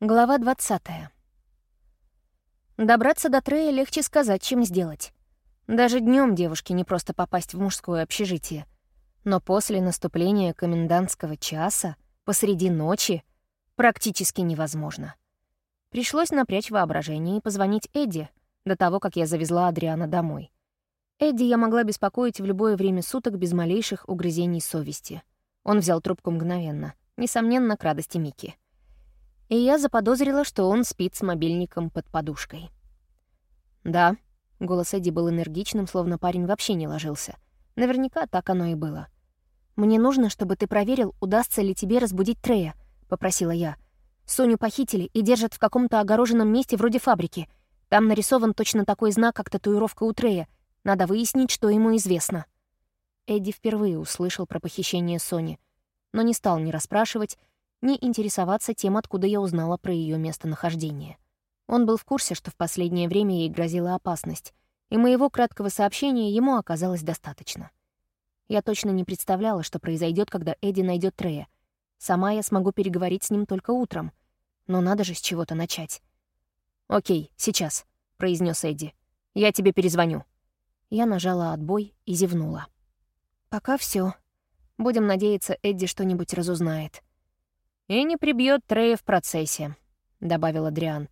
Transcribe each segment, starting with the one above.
Глава 20. Добраться до Трея легче сказать, чем сделать. Даже днем девушке не просто попасть в мужское общежитие. Но после наступления комендантского часа, посреди ночи, практически невозможно. Пришлось напрячь воображение и позвонить Эдди до того, как я завезла Адриана домой. Эдди я могла беспокоить в любое время суток без малейших угрызений совести. Он взял трубку мгновенно, несомненно, к радости Мики и я заподозрила, что он спит с мобильником под подушкой. «Да», — голос Эдди был энергичным, словно парень вообще не ложился. Наверняка так оно и было. «Мне нужно, чтобы ты проверил, удастся ли тебе разбудить Трея», — попросила я. «Соню похитили и держат в каком-то огороженном месте вроде фабрики. Там нарисован точно такой знак, как татуировка у Трея. Надо выяснить, что ему известно». Эдди впервые услышал про похищение Сони, но не стал ни расспрашивать, ни интересоваться тем, откуда я узнала про ее местонахождение. Он был в курсе, что в последнее время ей грозила опасность, и моего краткого сообщения ему оказалось достаточно. Я точно не представляла, что произойдет, когда Эдди найдет Трея. Сама я смогу переговорить с ним только утром. Но надо же с чего-то начать. «Окей, сейчас», — произнес Эдди. «Я тебе перезвоню». Я нажала отбой и зевнула. «Пока все. Будем надеяться, Эдди что-нибудь разузнает». «И не прибьет Трея в процессе», — добавил Адриан.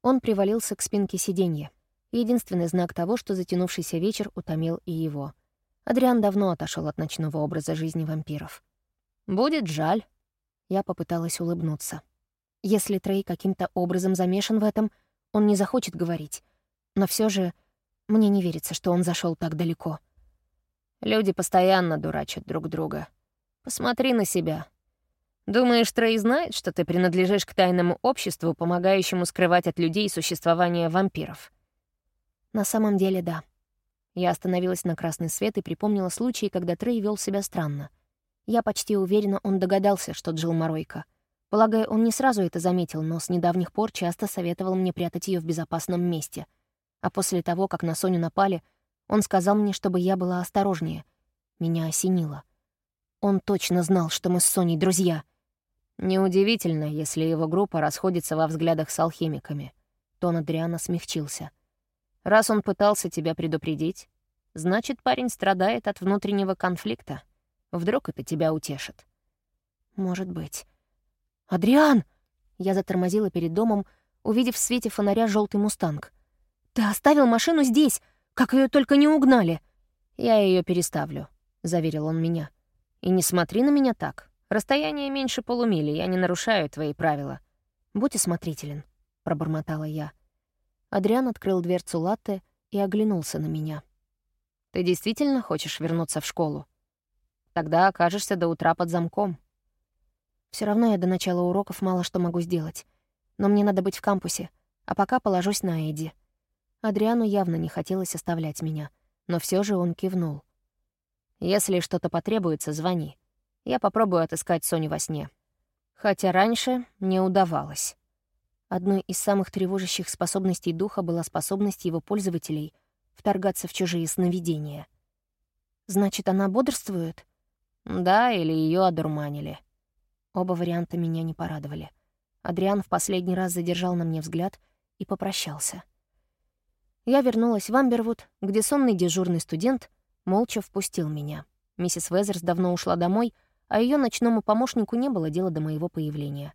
Он привалился к спинке сиденья. Единственный знак того, что затянувшийся вечер утомил и его. Адриан давно отошел от ночного образа жизни вампиров. «Будет жаль». Я попыталась улыбнуться. Если Трей каким-то образом замешан в этом, он не захочет говорить. Но все же мне не верится, что он зашел так далеко. Люди постоянно дурачат друг друга. Посмотри на себя. Думаешь, Трей знает, что ты принадлежишь к тайному обществу, помогающему скрывать от людей существование вампиров? На самом деле, да. Я остановилась на красный свет и припомнила случай, когда Трей вел себя странно. Я почти уверена, он догадался, что Джилл Моройка. Полагаю, он не сразу это заметил, но с недавних пор часто советовал мне прятать ее в безопасном месте. А после того, как на Соню напали, он сказал мне, чтобы я была осторожнее. Меня осенило. Он точно знал, что мы с Соней друзья — Неудивительно, если его группа расходится во взглядах с алхимиками. Тон Адриана смягчился. Раз он пытался тебя предупредить, значит, парень страдает от внутреннего конфликта. Вдруг это тебя утешит. Может быть. «Адриан!» Я затормозила перед домом, увидев в свете фонаря желтый мустанг. «Ты оставил машину здесь! Как ее только не угнали!» «Я ее переставлю», — заверил он меня. «И не смотри на меня так. Расстояние меньше полумили, я не нарушаю твои правила. Будь осмотрителен, пробормотала я. Адриан открыл дверцу латте и оглянулся на меня. Ты действительно хочешь вернуться в школу? Тогда окажешься до утра под замком. Все равно я до начала уроков мало что могу сделать. Но мне надо быть в кампусе, а пока положусь на Эдди. Адриану явно не хотелось оставлять меня, но все же он кивнул. «Если что-то потребуется, звони. Я попробую отыскать Соню во сне. Хотя раньше не удавалось. Одной из самых тревожащих способностей духа была способность его пользователей вторгаться в чужие сновидения. Значит, она бодрствует? Да, или ее одурманили. Оба варианта меня не порадовали. Адриан в последний раз задержал на мне взгляд и попрощался. Я вернулась в Амбервуд, где сонный дежурный студент молча впустил меня. Миссис Везерс давно ушла домой — а ее ночному помощнику не было дела до моего появления.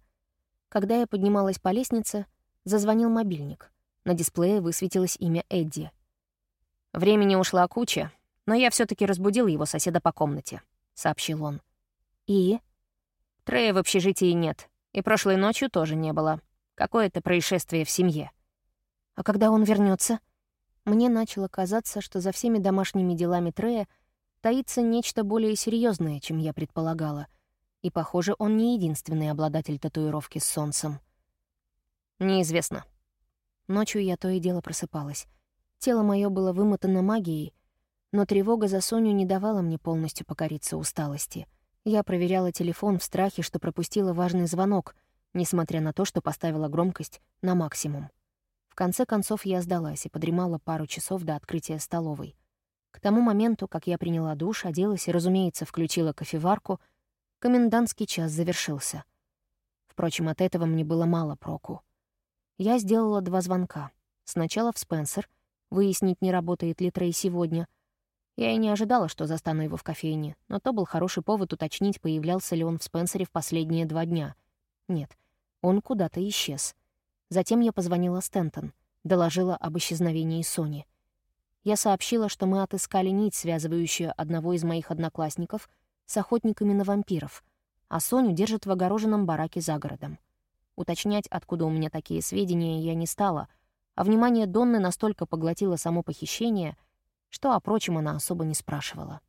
Когда я поднималась по лестнице, зазвонил мобильник. На дисплее высветилось имя Эдди. «Времени ушла куча, но я все таки разбудил его соседа по комнате», — сообщил он. «И?» «Трея в общежитии нет, и прошлой ночью тоже не было. Какое-то происшествие в семье». «А когда он вернется? Мне начало казаться, что за всеми домашними делами Трея — таится нечто более серьезное, чем я предполагала. И, похоже, он не единственный обладатель татуировки с солнцем. Неизвестно. Ночью я то и дело просыпалась. Тело мое было вымотано магией, но тревога за Соню не давала мне полностью покориться усталости. Я проверяла телефон в страхе, что пропустила важный звонок, несмотря на то, что поставила громкость на максимум. В конце концов я сдалась и подремала пару часов до открытия столовой. К тому моменту, как я приняла душ, оделась и, разумеется, включила кофеварку, комендантский час завершился. Впрочем, от этого мне было мало проку. Я сделала два звонка. Сначала в Спенсер, выяснить, не работает ли Трей сегодня. Я и не ожидала, что застану его в кофейне, но то был хороший повод уточнить, появлялся ли он в Спенсере в последние два дня. Нет, он куда-то исчез. Затем я позвонила Стентон, доложила об исчезновении Сони. Я сообщила, что мы отыскали нить, связывающую одного из моих одноклассников с охотниками на вампиров, а Соню держат в огороженном бараке за городом. Уточнять, откуда у меня такие сведения, я не стала, а внимание Донны настолько поглотило само похищение, что о прочем она особо не спрашивала.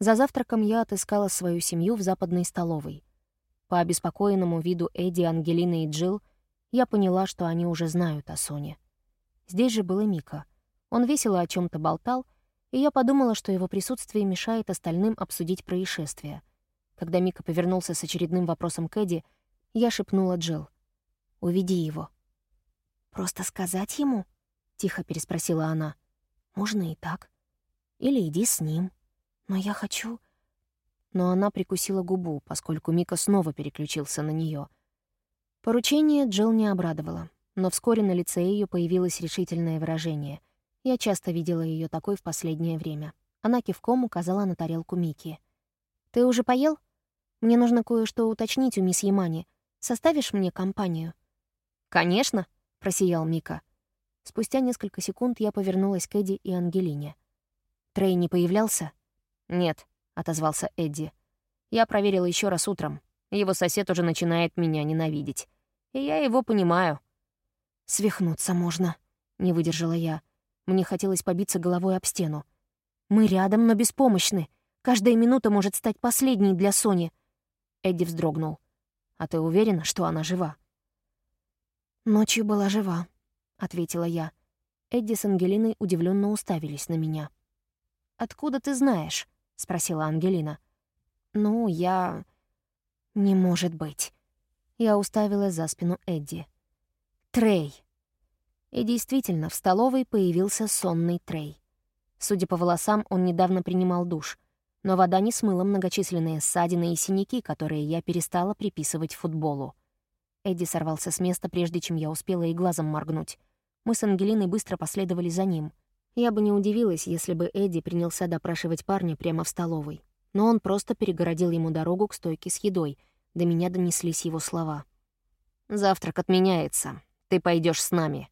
За завтраком я отыскала свою семью в западной столовой. По обеспокоенному виду Эдди, Ангелины и Джилл я поняла, что они уже знают о Соне. Здесь же был и Мика. Он весело о чем то болтал, и я подумала, что его присутствие мешает остальным обсудить происшествие. Когда Мика повернулся с очередным вопросом к Эдди, я шепнула Джилл. «Уведи его». «Просто сказать ему?» — тихо переспросила она. «Можно и так. Или иди с ним. Но я хочу...» но она прикусила губу, поскольку Мика снова переключился на нее. Поручение Джилл не обрадовало, но вскоре на лице ее появилось решительное выражение. Я часто видела ее такой в последнее время. Она кивком указала на тарелку Мики. «Ты уже поел? Мне нужно кое-что уточнить у мисс Ямани. Составишь мне компанию?» «Конечно», — просиял Мика. Спустя несколько секунд я повернулась к Эдди и Ангелине. «Трей не появлялся?» «Нет», — отозвался Эдди. «Я проверил еще раз утром. Его сосед уже начинает меня ненавидеть. И я его понимаю». «Свихнуться можно», — не выдержала я. Мне хотелось побиться головой об стену. «Мы рядом, но беспомощны. Каждая минута может стать последней для Сони». Эдди вздрогнул. «А ты уверена, что она жива?» «Ночью была жива», — ответила я. Эдди с Ангелиной удивленно уставились на меня. «Откуда ты знаешь?» — спросила Ангелина. «Ну, я...» «Не может быть». Я уставилась за спину Эдди. «Трей». И действительно, в столовой появился сонный Трей. Судя по волосам, он недавно принимал душ, но вода не смыла многочисленные ссадины и синяки, которые я перестала приписывать футболу. Эдди сорвался с места, прежде чем я успела и глазом моргнуть. Мы с Ангелиной быстро последовали за ним. Я бы не удивилась, если бы Эдди принялся допрашивать парня прямо в столовой. Но он просто перегородил ему дорогу к стойке с едой. До меня донеслись его слова. «Завтрак отменяется. Ты пойдешь с нами».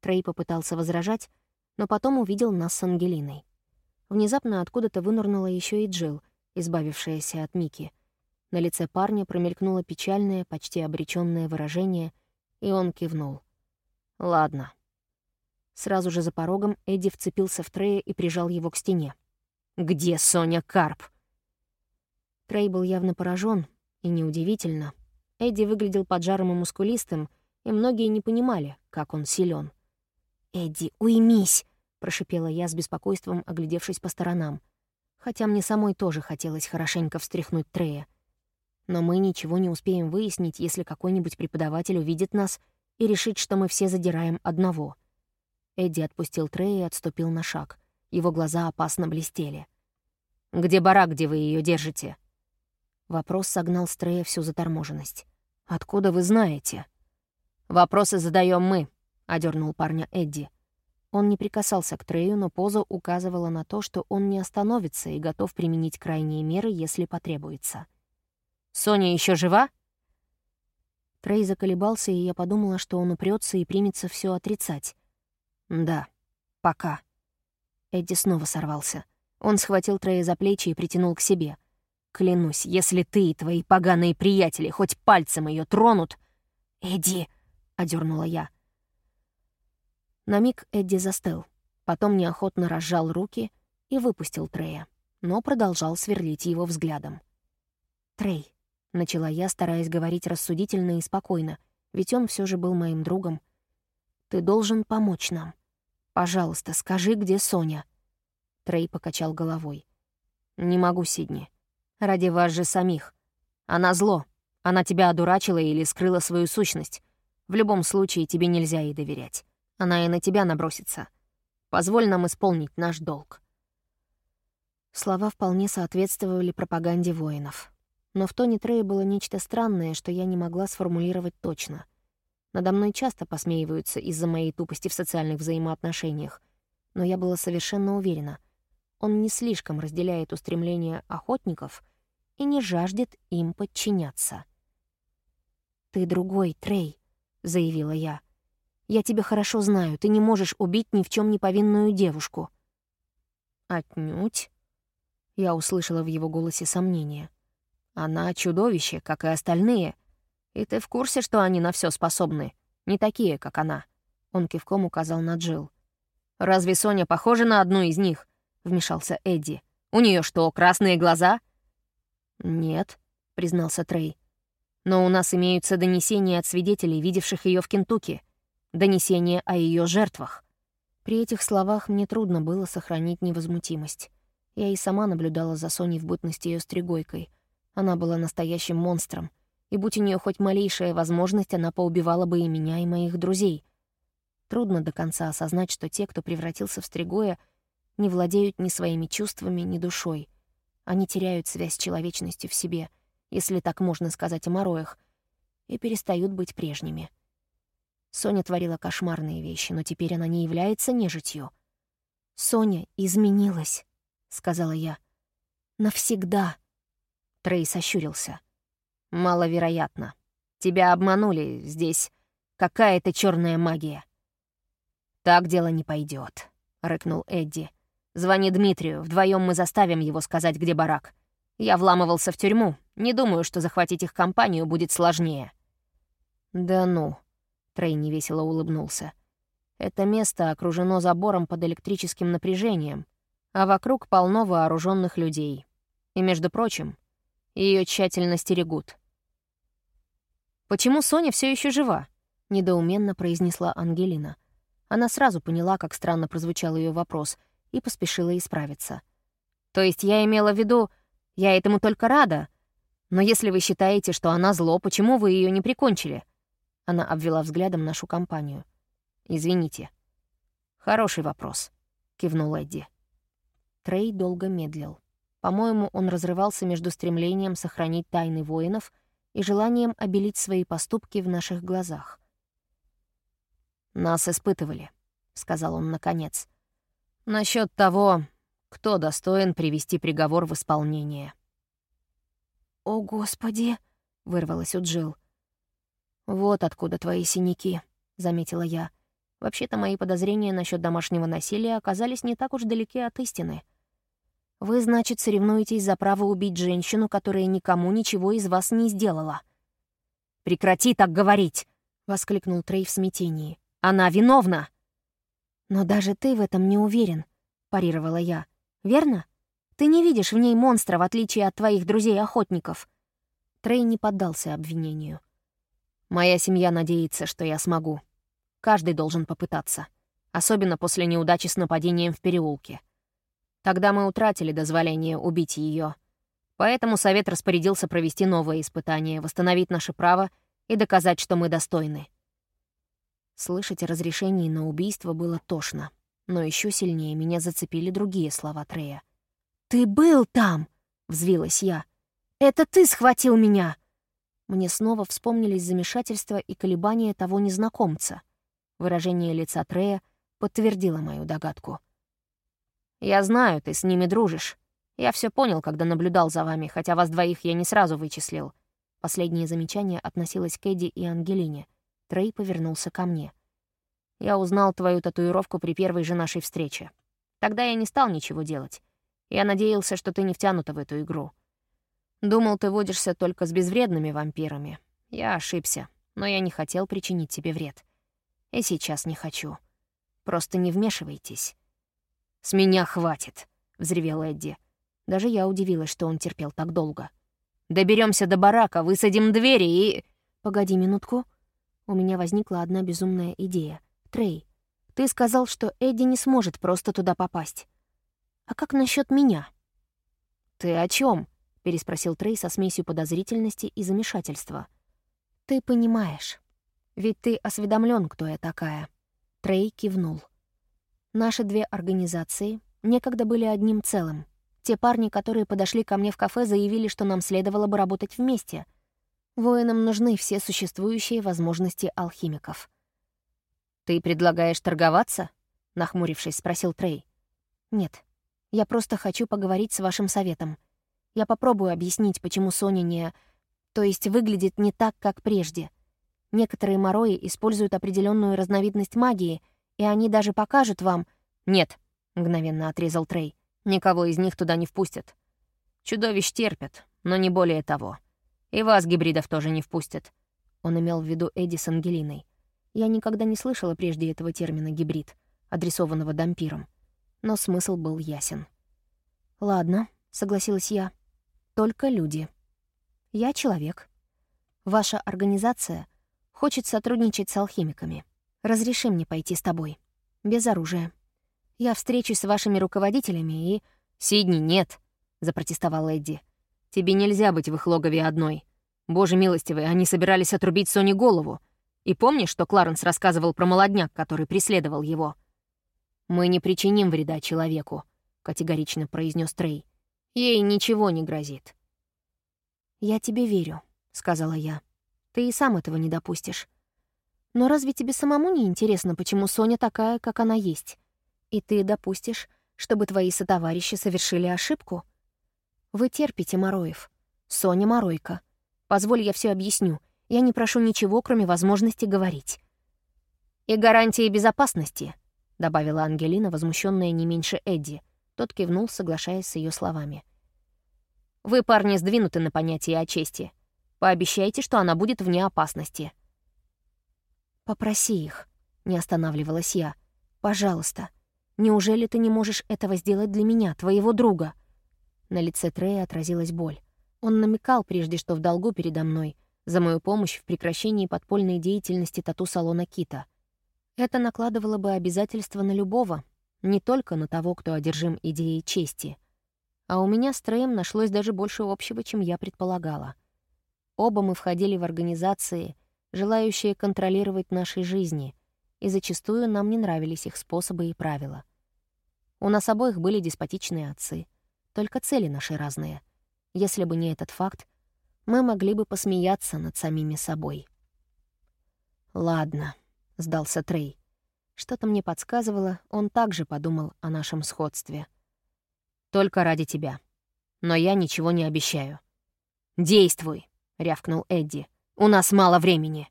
Трей попытался возражать, но потом увидел нас с Ангелиной. Внезапно откуда-то вынырнула еще и Джилл, избавившаяся от Мики. На лице парня промелькнуло печальное, почти обреченное выражение, и он кивнул. «Ладно». Сразу же за порогом Эдди вцепился в Трея и прижал его к стене. «Где Соня Карп?» Трей был явно поражен, и неудивительно. Эдди выглядел поджарым и мускулистым, и многие не понимали, как он силен. «Эдди, уймись!» — прошипела я с беспокойством, оглядевшись по сторонам. Хотя мне самой тоже хотелось хорошенько встряхнуть Трея. Но мы ничего не успеем выяснить, если какой-нибудь преподаватель увидит нас и решит, что мы все задираем одного — Эдди отпустил Трея и отступил на шаг. Его глаза опасно блестели. «Где барак, где вы ее держите?» Вопрос согнал с Трея всю заторможенность. «Откуда вы знаете?» «Вопросы задаем мы», — одернул парня Эдди. Он не прикасался к Трею, но поза указывала на то, что он не остановится и готов применить крайние меры, если потребуется. «Соня еще жива?» Трей заколебался, и я подумала, что он упрется и примется все отрицать. «Да, пока». Эдди снова сорвался. Он схватил Трея за плечи и притянул к себе. «Клянусь, если ты и твои поганые приятели хоть пальцем ее тронут...» «Эдди!» — одернула я. На миг Эдди застыл, потом неохотно разжал руки и выпустил Трея, но продолжал сверлить его взглядом. «Трей», — начала я, стараясь говорить рассудительно и спокойно, ведь он все же был моим другом, — «ты должен помочь нам. «Пожалуйста, скажи, где Соня?» Трей покачал головой. «Не могу, Сидни. Ради вас же самих. Она зло. Она тебя одурачила или скрыла свою сущность. В любом случае, тебе нельзя ей доверять. Она и на тебя набросится. Позволь нам исполнить наш долг». Слова вполне соответствовали пропаганде воинов. Но в тоне Трея было нечто странное, что я не могла сформулировать точно. Надо мной часто посмеиваются из-за моей тупости в социальных взаимоотношениях, но я была совершенно уверена, он не слишком разделяет устремления охотников и не жаждет им подчиняться. «Ты другой, Трей», — заявила я. «Я тебя хорошо знаю, ты не можешь убить ни в чем не повинную девушку». «Отнюдь?» Я услышала в его голосе сомнение. «Она чудовище, как и остальные. И ты в курсе, что они на все способны? Не такие, как она». Он кивком указал на Джилл. «Разве Соня похожа на одну из них?» — вмешался Эдди. «У нее что, красные глаза?» «Нет», — признался Трей. «Но у нас имеются донесения от свидетелей, видевших ее в Кентукки. Донесения о ее жертвах». При этих словах мне трудно было сохранить невозмутимость. Я и сама наблюдала за Соней в бытности ее стригойкой. Она была настоящим монстром, и будь у нее хоть малейшая возможность, она поубивала бы и меня, и моих друзей. Трудно до конца осознать, что те, кто превратился в стригоя, не владеют ни своими чувствами, ни душой. Они теряют связь с человечностью в себе, если так можно сказать о мороях, и перестают быть прежними. Соня творила кошмарные вещи, но теперь она не является нежитью. Соня изменилась сказала я. «Навсегда». Трей сощурился. «Маловероятно. Тебя обманули. Здесь какая-то черная магия». «Так дело не пойдет, рыкнул Эдди. «Звони Дмитрию, вдвоем мы заставим его сказать, где барак. Я вламывался в тюрьму. Не думаю, что захватить их компанию будет сложнее». «Да ну», — Трей невесело улыбнулся. «Это место окружено забором под электрическим напряжением а вокруг полно вооруженных людей. И, между прочим, ее тщательно стерегут. «Почему Соня все еще жива?» — недоуменно произнесла Ангелина. Она сразу поняла, как странно прозвучал ее вопрос, и поспешила исправиться. «То есть я имела в виду, я этому только рада. Но если вы считаете, что она зло, почему вы ее не прикончили?» Она обвела взглядом нашу компанию. «Извините». «Хороший вопрос», — кивнул Эдди. Трей долго медлил. По-моему, он разрывался между стремлением сохранить тайны воинов и желанием обелить свои поступки в наших глазах. «Нас испытывали», — сказал он наконец. «Насчет того, кто достоин привести приговор в исполнение». «О, Господи!» — вырвалось у Джилл. «Вот откуда твои синяки», — заметила я. Вообще-то мои подозрения насчет домашнего насилия оказались не так уж далеки от истины. Вы, значит, соревнуетесь за право убить женщину, которая никому ничего из вас не сделала. «Прекрати так говорить!» — воскликнул Трей в смятении. «Она виновна!» «Но даже ты в этом не уверен», — парировала я. «Верно? Ты не видишь в ней монстра, в отличие от твоих друзей-охотников». Трей не поддался обвинению. «Моя семья надеется, что я смогу. Каждый должен попытаться. Особенно после неудачи с нападением в переулке. Тогда мы утратили дозволение убить ее. Поэтому Совет распорядился провести новое испытание, восстановить наше право и доказать, что мы достойны. Слышать о разрешении на убийство было тошно, но еще сильнее меня зацепили другие слова Трея. «Ты был там!» — взвилась я. «Это ты схватил меня!» Мне снова вспомнились замешательства и колебания того незнакомца. Выражение лица Трея подтвердило мою догадку — я знаю, ты с ними дружишь. Я все понял, когда наблюдал за вами, хотя вас двоих я не сразу вычислил». Последнее замечание относилось к Эдди и Ангелине. Трей повернулся ко мне. «Я узнал твою татуировку при первой же нашей встрече. Тогда я не стал ничего делать. Я надеялся, что ты не втянута в эту игру. Думал, ты водишься только с безвредными вампирами. Я ошибся, но я не хотел причинить тебе вред. И сейчас не хочу. Просто не вмешивайтесь. «С меня хватит», — взревел Эдди. Даже я удивилась, что он терпел так долго. Доберемся до барака, высадим двери и...» «Погоди минутку». У меня возникла одна безумная идея. «Трей, ты сказал, что Эдди не сможет просто туда попасть. А как насчет меня?» «Ты о чем? переспросил Трей со смесью подозрительности и замешательства. «Ты понимаешь. Ведь ты осведомлен, кто я такая». Трей кивнул. Наши две организации некогда были одним целым. Те парни, которые подошли ко мне в кафе, заявили, что нам следовало бы работать вместе. Воинам нужны все существующие возможности алхимиков. «Ты предлагаешь торговаться?» — нахмурившись, спросил Трей. «Нет, я просто хочу поговорить с вашим советом. Я попробую объяснить, почему Соня не... То есть выглядит не так, как прежде. Некоторые морои используют определенную разновидность магии, и они даже покажут вам... «Нет», — мгновенно отрезал Трей. Никого из них туда не впустят. Чудовищ терпят, но не более того. И вас, гибридов, тоже не впустят. Он имел в виду Эдди с Ангелиной. Я никогда не слышала прежде этого термина «гибрид», адресованного дампиром. Но смысл был ясен. «Ладно», — согласилась я. «Только люди. Я человек. Ваша организация хочет сотрудничать с алхимиками. Разреши мне пойти с тобой. Без оружия. Я встречусь с вашими руководителями и...» «Сидни, нет», — запротестовал Эдди. «Тебе нельзя быть в их логове одной. Боже милостивый, они собирались отрубить Соне голову. И помнишь, что Кларенс рассказывал про молодняк, который преследовал его?» «Мы не причиним вреда человеку», — категорично произнес Трей. «Ей ничего не грозит». «Я тебе верю», — сказала я. «Ты и сам этого не допустишь. Но разве тебе самому не интересно, почему Соня такая, как она есть? И ты допустишь, чтобы твои сотоварищи совершили ошибку? Вы терпите Мороев. Соня Моройка. Позволь, я все объясню. Я не прошу ничего, кроме возможности говорить. «И гарантии безопасности», — добавила Ангелина, возмущенная не меньше Эдди. Тот кивнул, соглашаясь с ее словами. «Вы, парни, сдвинуты на понятие о чести. Пообещайте, что она будет вне опасности». «Попроси их», — не останавливалась я. «Пожалуйста». Неужели ты не можешь этого сделать для меня, твоего друга?» На лице Трея отразилась боль. Он намекал прежде, что в долгу передо мной, за мою помощь в прекращении подпольной деятельности тату-салона Кита. Это накладывало бы обязательства на любого, не только на того, кто одержим идеей чести. А у меня с Треем нашлось даже больше общего, чем я предполагала. Оба мы входили в организации, желающие контролировать наши жизни, и зачастую нам не нравились их способы и правила. У нас обоих были деспотичные отцы. Только цели наши разные. Если бы не этот факт, мы могли бы посмеяться над самими собой. «Ладно», — сдался Трей. Что-то мне подсказывало, он также подумал о нашем сходстве. «Только ради тебя. Но я ничего не обещаю». «Действуй», — рявкнул Эдди. «У нас мало времени».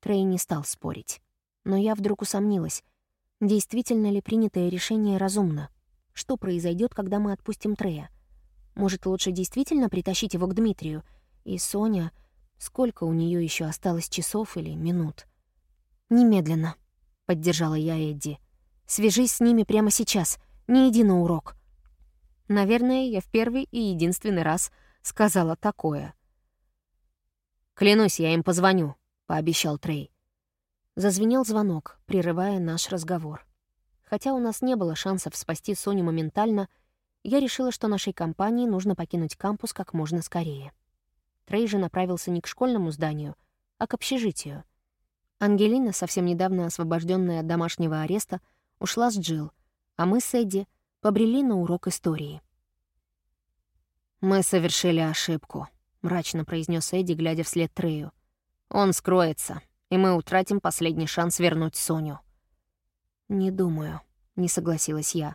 Трей не стал спорить. Но я вдруг усомнилась, Действительно ли принятое решение разумно? Что произойдет, когда мы отпустим Трея? Может, лучше действительно притащить его к Дмитрию? И Соня... Сколько у нее еще осталось часов или минут? «Немедленно», — поддержала я Эдди. «Свяжись с ними прямо сейчас. Не иди на урок». Наверное, я в первый и единственный раз сказала такое. «Клянусь, я им позвоню», — пообещал Трей. Зазвенел звонок, прерывая наш разговор. Хотя у нас не было шансов спасти Соню моментально, я решила, что нашей компании нужно покинуть кампус как можно скорее. Трей же направился не к школьному зданию, а к общежитию. Ангелина, совсем недавно освобожденная от домашнего ареста, ушла с Джилл, а мы с Эдди побрели на урок истории. «Мы совершили ошибку», — мрачно произнес Эдди, глядя вслед Трею. «Он скроется, и мы утратим последний шанс вернуть Соню». «Не думаю», — не согласилась я.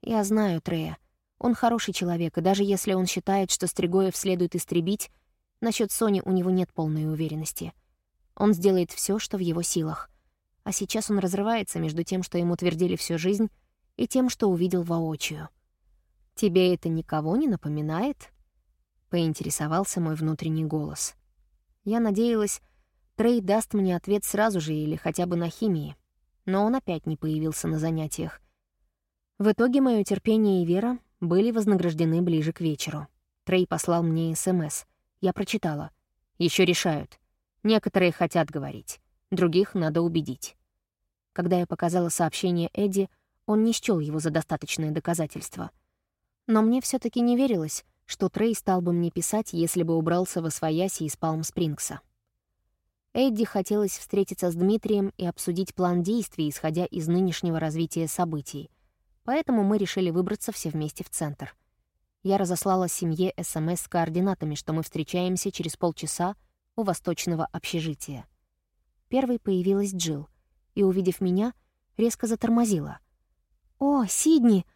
«Я знаю Трея. Он хороший человек, и даже если он считает, что Стригоев следует истребить, насчет Сони у него нет полной уверенности. Он сделает все, что в его силах. А сейчас он разрывается между тем, что ему твердили всю жизнь, и тем, что увидел воочию. «Тебе это никого не напоминает?» — поинтересовался мой внутренний голос. Я надеялась, Трей даст мне ответ сразу же или хотя бы на химии. Но он опять не появился на занятиях. В итоге мое терпение и вера были вознаграждены ближе к вечеру. Трей послал мне СМС. Я прочитала. Еще решают. Некоторые хотят говорить, других надо убедить. Когда я показала сообщение Эдди, он не счёл его за достаточное доказательство. Но мне все таки не верилось, что Трей стал бы мне писать, если бы убрался во свояси из Палм-Спрингса. Эдди хотелось встретиться с Дмитрием и обсудить план действий, исходя из нынешнего развития событий. Поэтому мы решили выбраться все вместе в центр. Я разослала семье СМС с координатами, что мы встречаемся через полчаса у восточного общежития. Первой появилась Джилл и, увидев меня, резко затормозила. «О, Сидни!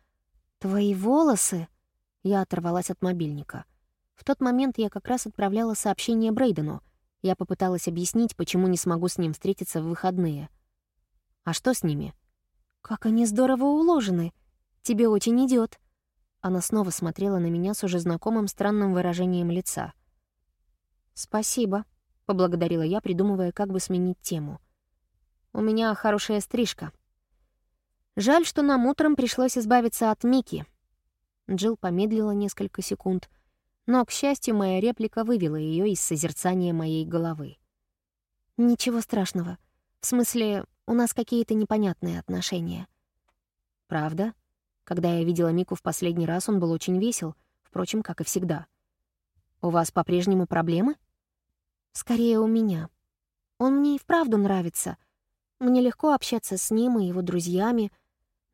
Твои волосы!» Я оторвалась от мобильника. В тот момент я как раз отправляла сообщение Брейдену. Я попыталась объяснить, почему не смогу с ним встретиться в выходные. «А что с ними?» «Как они здорово уложены! Тебе очень идет. Она снова смотрела на меня с уже знакомым странным выражением лица. «Спасибо», — поблагодарила я, придумывая, как бы сменить тему. «У меня хорошая стрижка», Жаль, что нам утром пришлось избавиться от Мики. Джилл помедлила несколько секунд, но, к счастью, моя реплика вывела ее из созерцания моей головы. «Ничего страшного. В смысле, у нас какие-то непонятные отношения». «Правда?» Когда я видела Мику в последний раз, он был очень весел, впрочем, как и всегда. «У вас по-прежнему проблемы?» «Скорее, у меня. Он мне и вправду нравится. Мне легко общаться с ним и его друзьями —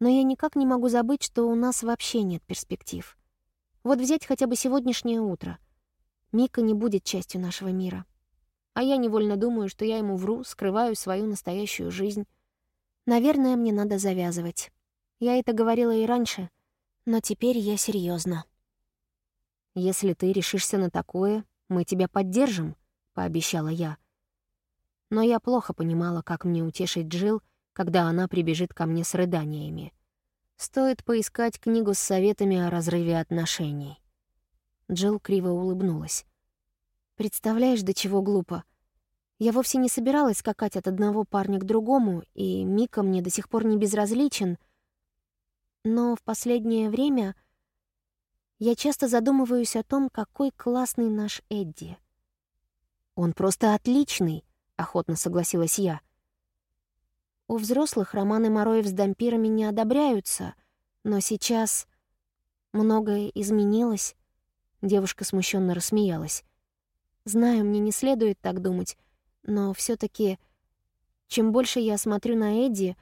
но я никак не могу забыть, что у нас вообще нет перспектив. Вот взять хотя бы сегодняшнее утро. Мика не будет частью нашего мира. А я невольно думаю, что я ему вру, скрываю свою настоящую жизнь. Наверное, мне надо завязывать. Я это говорила и раньше, но теперь я серьезно. «Если ты решишься на такое, мы тебя поддержим», — пообещала я. Но я плохо понимала, как мне утешить Джилл, когда она прибежит ко мне с рыданиями. Стоит поискать книгу с советами о разрыве отношений. Джилл криво улыбнулась. «Представляешь, до чего глупо. Я вовсе не собиралась скакать от одного парня к другому, и Мика мне до сих пор не безразличен. Но в последнее время я часто задумываюсь о том, какой классный наш Эдди. «Он просто отличный», — охотно согласилась я. У взрослых романы Мороев с дампирами не одобряются, но сейчас многое изменилось. Девушка смущенно рассмеялась. Знаю, мне не следует так думать, но все таки чем больше я смотрю на Эдди,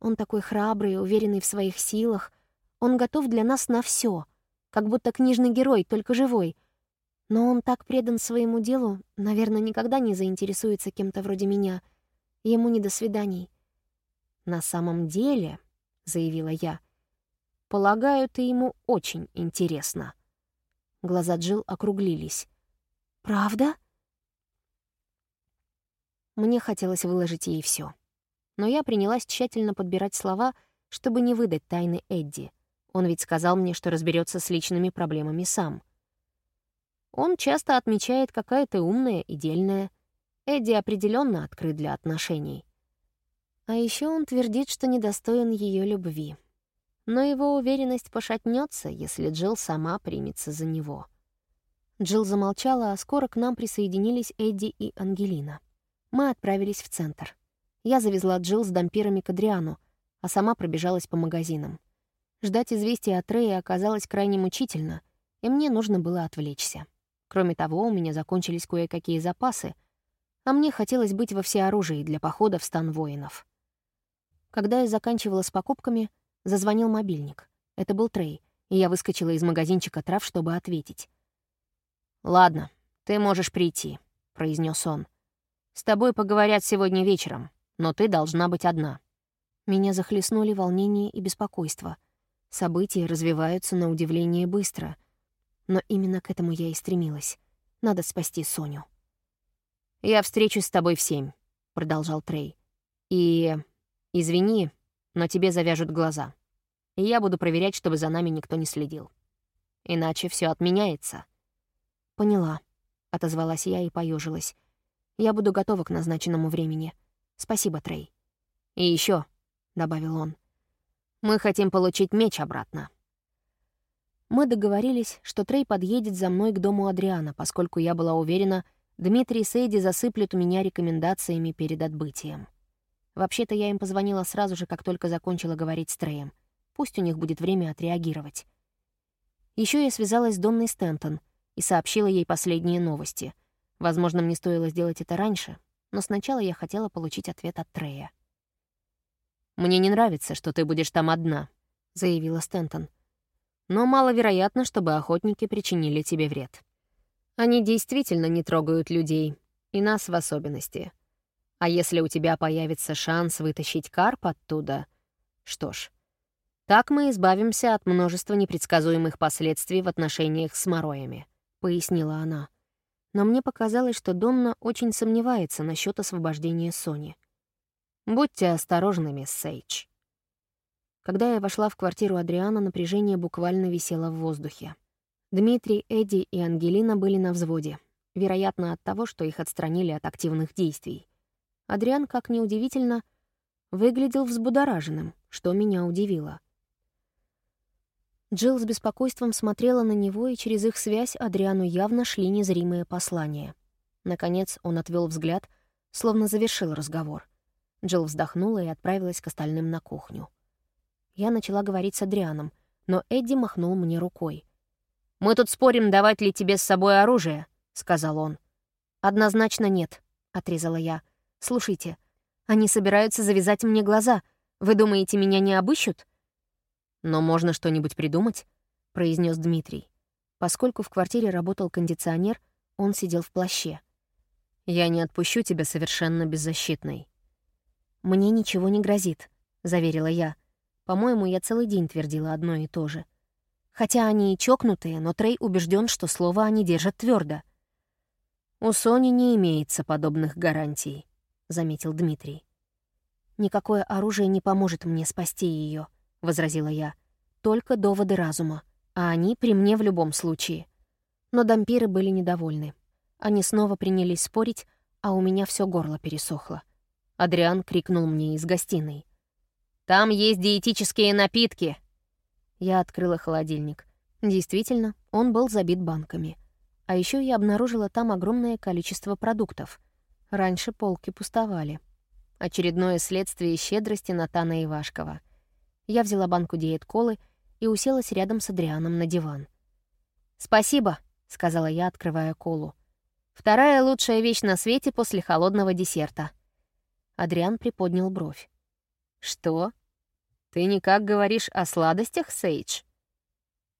он такой храбрый, уверенный в своих силах, он готов для нас на все, как будто книжный герой, только живой. Но он так предан своему делу, наверное, никогда не заинтересуется кем-то вроде меня. Ему не до свиданий. «На самом деле», — заявила я, — «полагаю, ты ему очень интересно». Глаза Джил округлились. «Правда?» Мне хотелось выложить ей все, Но я принялась тщательно подбирать слова, чтобы не выдать тайны Эдди. Он ведь сказал мне, что разберется с личными проблемами сам. Он часто отмечает, какая ты умная и дельная. Эдди определенно открыт для отношений. А еще он твердит, что недостоин ее любви. Но его уверенность пошатнется, если Джилл сама примется за него. Джилл замолчала, а скоро к нам присоединились Эдди и Ангелина. Мы отправились в центр. Я завезла Джилл с дампирами к Адриану, а сама пробежалась по магазинам. Ждать известия от Рэя оказалось крайне мучительно, и мне нужно было отвлечься. Кроме того, у меня закончились кое-какие запасы, а мне хотелось быть во всеоружии для похода в стан воинов. Когда я заканчивала с покупками, зазвонил мобильник. Это был Трей, и я выскочила из магазинчика трав, чтобы ответить. «Ладно, ты можешь прийти», — произнес он. «С тобой поговорят сегодня вечером, но ты должна быть одна». Меня захлестнули волнение и беспокойство. События развиваются на удивление быстро. Но именно к этому я и стремилась. Надо спасти Соню. «Я встречусь с тобой в семь», — продолжал Трей. «И «Извини, но тебе завяжут глаза. И я буду проверять, чтобы за нами никто не следил. Иначе все отменяется». «Поняла», — отозвалась я и поежилась. «Я буду готова к назначенному времени. Спасибо, Трей». «И еще, добавил он, — «мы хотим получить меч обратно». Мы договорились, что Трей подъедет за мной к дому Адриана, поскольку я была уверена, Дмитрий Сейди засыплет меня рекомендациями перед отбытием. Вообще-то я им позвонила сразу же, как только закончила говорить с Треем. Пусть у них будет время отреагировать. Еще я связалась с Донной Стентон и сообщила ей последние новости. Возможно, мне стоило сделать это раньше, но сначала я хотела получить ответ от Трея. «Мне не нравится, что ты будешь там одна», — заявила Стентон. но маловероятно, чтобы охотники причинили тебе вред. Они действительно не трогают людей, и нас в особенности. А если у тебя появится шанс вытащить карп оттуда, что ж, так мы избавимся от множества непредсказуемых последствий в отношениях с мороями», — пояснила она. Но мне показалось, что Донна очень сомневается насчет освобождения Сони. «Будьте осторожны, мисс Сейдж». Когда я вошла в квартиру Адриана, напряжение буквально висело в воздухе. Дмитрий, Эдди и Ангелина были на взводе, вероятно, от того, что их отстранили от активных действий. Адриан, как ни удивительно, выглядел взбудораженным, что меня удивило. Джилл с беспокойством смотрела на него, и через их связь Адриану явно шли незримые послания. Наконец он отвел взгляд, словно завершил разговор. Джилл вздохнула и отправилась к остальным на кухню. Я начала говорить с Адрианом, но Эдди махнул мне рукой. «Мы тут спорим, давать ли тебе с собой оружие», — сказал он. «Однозначно нет», — отрезала я. «Слушайте, они собираются завязать мне глаза. Вы думаете, меня не обыщут?» «Но можно что-нибудь придумать», — произнес Дмитрий. Поскольку в квартире работал кондиционер, он сидел в плаще. «Я не отпущу тебя совершенно беззащитной». «Мне ничего не грозит», — заверила я. По-моему, я целый день твердила одно и то же. Хотя они и чокнутые, но Трей убежден, что слово они держат твердо. «У Сони не имеется подобных гарантий», — заметил Дмитрий. «Никакое оружие не поможет мне спасти ее, — возразила я. «Только доводы разума, а они при мне в любом случае». Но дампиры были недовольны. Они снова принялись спорить, а у меня все горло пересохло. Адриан крикнул мне из гостиной. «Там есть диетические напитки!» Я открыла холодильник. Действительно, он был забит банками. А еще я обнаружила там огромное количество продуктов. Раньше полки пустовали. Очередное следствие щедрости Натана Ивашкова — я взяла банку диет-колы и уселась рядом с Адрианом на диван. «Спасибо», — сказала я, открывая колу. «Вторая лучшая вещь на свете после холодного десерта». Адриан приподнял бровь. «Что? Ты никак говоришь о сладостях, Сейдж?»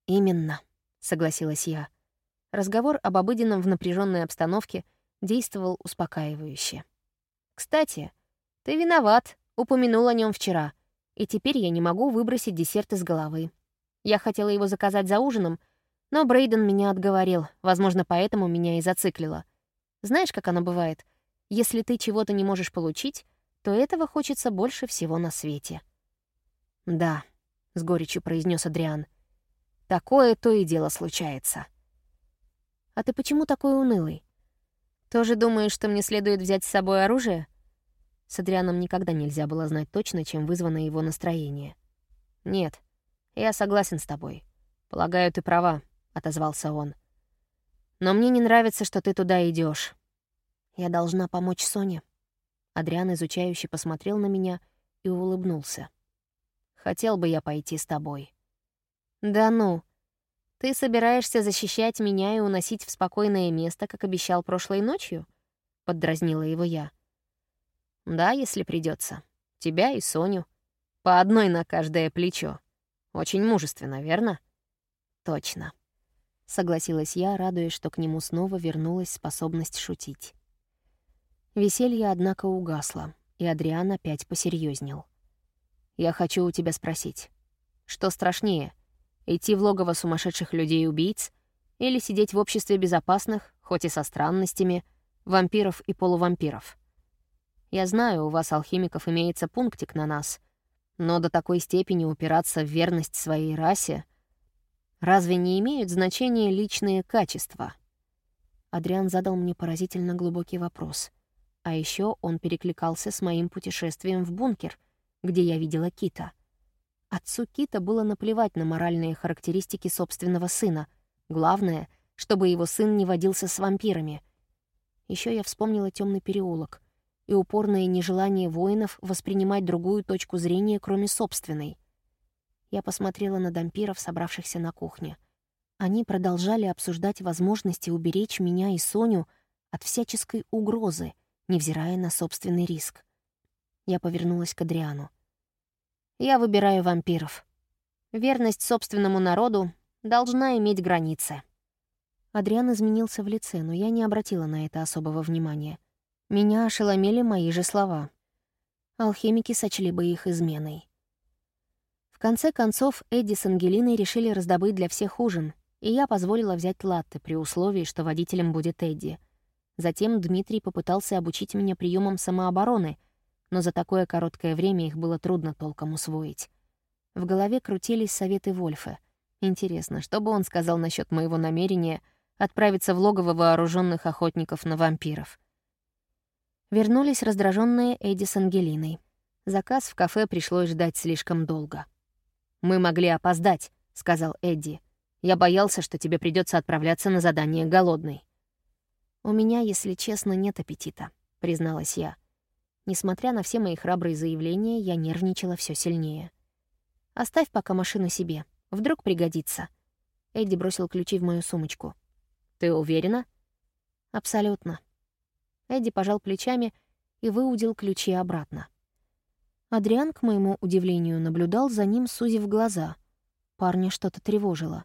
«Именно», — согласилась я. Разговор об обыденном в напряженной обстановке действовал успокаивающе. «Кстати, ты виноват, упомянул о нем вчера и теперь я не могу выбросить десерт из головы. Я хотела его заказать за ужином, но Брейден меня отговорил, возможно, поэтому меня и зациклило. Знаешь, как оно бывает? Если ты чего-то не можешь получить, то этого хочется больше всего на свете. «Да», — с горечью произнес Адриан, — «такое то и дело случается». «А ты почему такой унылый? Тоже думаешь, что мне следует взять с собой оружие?» С Адрианом никогда нельзя было знать точно, чем вызвано его настроение. «Нет, я согласен с тобой. Полагаю, ты права», — отозвался он. «Но мне не нравится, что ты туда идешь. Я должна помочь Соне». Адриан изучающе посмотрел на меня и улыбнулся. «Хотел бы я пойти с тобой». «Да ну! Ты собираешься защищать меня и уносить в спокойное место, как обещал прошлой ночью?» — поддразнила его я. Да, если придется. Тебя и Соню. По одной на каждое плечо. Очень мужественно, верно? Точно. Согласилась я, радуясь, что к нему снова вернулась способность шутить. Веселье, однако, угасло, и Адриан опять посерьезнел. «Я хочу у тебя спросить, что страшнее, идти в логово сумасшедших людей-убийц или сидеть в обществе безопасных, хоть и со странностями, вампиров и полувампиров?» Я знаю, у вас, алхимиков, имеется пунктик на нас, но до такой степени упираться в верность своей расе разве не имеют значения личные качества? Адриан задал мне поразительно глубокий вопрос. А еще он перекликался с моим путешествием в бункер, где я видела Кита. Отцу Кита было наплевать на моральные характеристики собственного сына. Главное, чтобы его сын не водился с вампирами. Еще я вспомнила темный переулок и упорное нежелание воинов воспринимать другую точку зрения, кроме собственной. Я посмотрела на дампиров, собравшихся на кухне. Они продолжали обсуждать возможности уберечь меня и Соню от всяческой угрозы, невзирая на собственный риск. Я повернулась к Адриану. «Я выбираю вампиров. Верность собственному народу должна иметь границы. Адриан изменился в лице, но я не обратила на это особого внимания. Меня ошеломили мои же слова. Алхимики сочли бы их изменой. В конце концов, Эдди с Ангелиной решили раздобыть для всех ужин, и я позволила взять латте при условии, что водителем будет Эдди. Затем Дмитрий попытался обучить меня приемам самообороны, но за такое короткое время их было трудно толком усвоить. В голове крутились советы Вольфа. Интересно, что бы он сказал насчет моего намерения отправиться в логово вооруженных охотников на вампиров? Вернулись раздраженные Эдди с Ангелиной. Заказ в кафе пришлось ждать слишком долго. «Мы могли опоздать», — сказал Эдди. Я боялся, что тебе придется отправляться на задание голодный. «У меня, если честно, нет аппетита», — призналась я. Несмотря на все мои храбрые заявления, я нервничала все сильнее. «Оставь пока машину себе. Вдруг пригодится». Эдди бросил ключи в мою сумочку. «Ты уверена?» «Абсолютно». Эдди пожал плечами и выудил ключи обратно. Адриан, к моему удивлению, наблюдал за ним, сузив глаза. Парня что-то тревожило.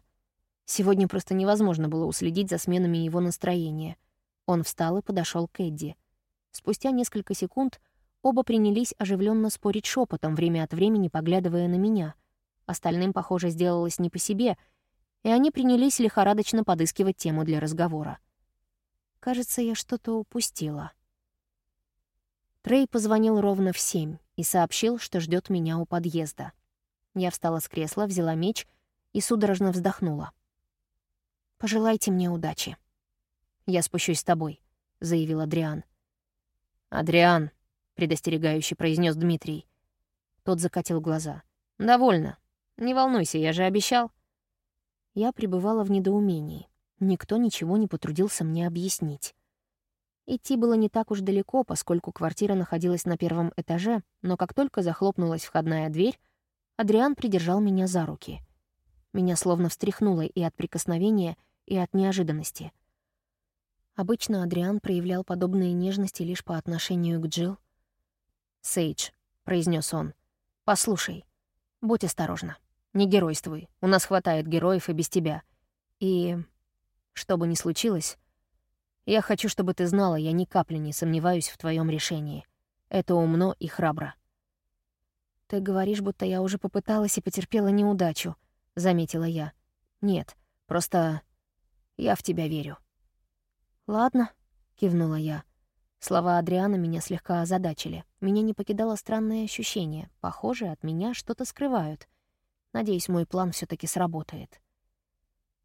Сегодня просто невозможно было уследить за сменами его настроения. Он встал и подошел к Эдди. Спустя несколько секунд оба принялись оживленно спорить шепотом, время от времени поглядывая на меня. Остальным, похоже, сделалось не по себе, и они принялись лихорадочно подыскивать тему для разговора. Кажется, я что-то упустила. Трей позвонил ровно в семь и сообщил, что ждет меня у подъезда. Я встала с кресла, взяла меч и судорожно вздохнула. Пожелайте мне удачи». «Я спущусь с тобой», — заявил Адриан. «Адриан», — предостерегающе произнес Дмитрий. Тот закатил глаза. «Довольно. Не волнуйся, я же обещал». Я пребывала в недоумении. Никто ничего не потрудился мне объяснить. Идти было не так уж далеко, поскольку квартира находилась на первом этаже, но как только захлопнулась входная дверь, Адриан придержал меня за руки. Меня словно встряхнуло и от прикосновения, и от неожиданности. Обычно Адриан проявлял подобные нежности лишь по отношению к Джилл. «Сейдж», — произнес он, — «послушай, будь осторожна. Не геройствуй, у нас хватает героев и без тебя. И, что бы ни случилось, я хочу, чтобы ты знала, я ни капли не сомневаюсь в твоем решении. Это умно и храбро». «Ты говоришь, будто я уже попыталась и потерпела неудачу», — заметила я. «Нет, просто я в тебя верю». «Ладно», — кивнула я. Слова Адриана меня слегка озадачили. Меня не покидало странное ощущение. Похоже, от меня что-то скрывают. Надеюсь, мой план все таки сработает.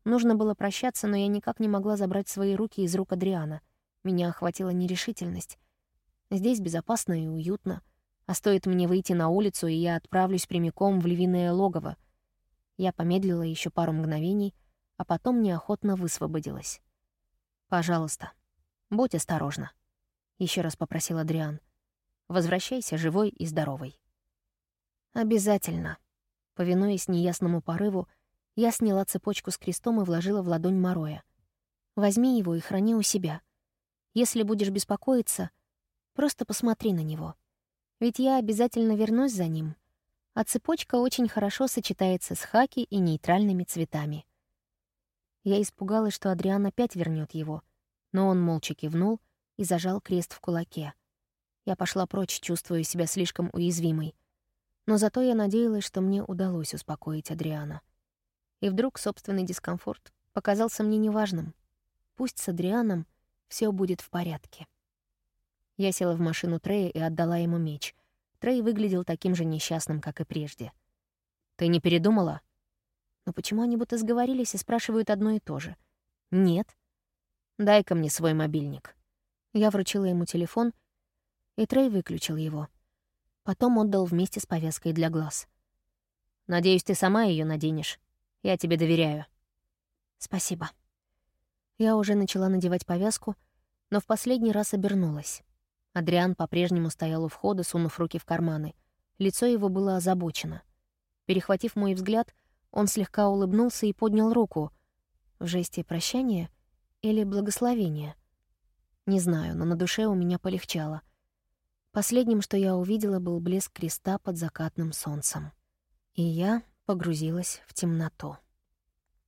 Нужно было прощаться, но я никак не могла забрать свои руки из рук Адриана. Меня охватила нерешительность. Здесь безопасно и уютно. А стоит мне выйти на улицу, и я отправлюсь прямиком в львиное логово. Я помедлила еще пару мгновений, а потом неохотно высвободилась. «Пожалуйста, будь осторожна», — еще раз попросил Адриан. «Возвращайся живой и здоровой». «Обязательно». Повинуясь неясному порыву, я сняла цепочку с крестом и вложила в ладонь Мороя. «Возьми его и храни у себя. Если будешь беспокоиться, просто посмотри на него. Ведь я обязательно вернусь за ним, а цепочка очень хорошо сочетается с хаки и нейтральными цветами». Я испугалась, что Адриан опять вернет его, но он молча кивнул и зажал крест в кулаке. Я пошла прочь, чувствуя себя слишком уязвимой. Но зато я надеялась, что мне удалось успокоить Адриана. И вдруг собственный дискомфорт показался мне неважным. Пусть с Адрианом все будет в порядке. Я села в машину Трея и отдала ему меч. Трей выглядел таким же несчастным, как и прежде. «Ты не передумала?» Но почему они будто сговорились и спрашивают одно и то же? Нет. Дай-ка мне свой мобильник. Я вручила ему телефон, и Трей выключил его. Потом отдал вместе с повязкой для глаз. «Надеюсь, ты сама ее наденешь. Я тебе доверяю». «Спасибо». Я уже начала надевать повязку, но в последний раз обернулась. Адриан по-прежнему стоял у входа, сунув руки в карманы. Лицо его было озабочено. Перехватив мой взгляд, он слегка улыбнулся и поднял руку. В жесте прощания или благословения? Не знаю, но на душе у меня полегчало. Последним, что я увидела, был блеск креста под закатным солнцем. И я погрузилась в темноту.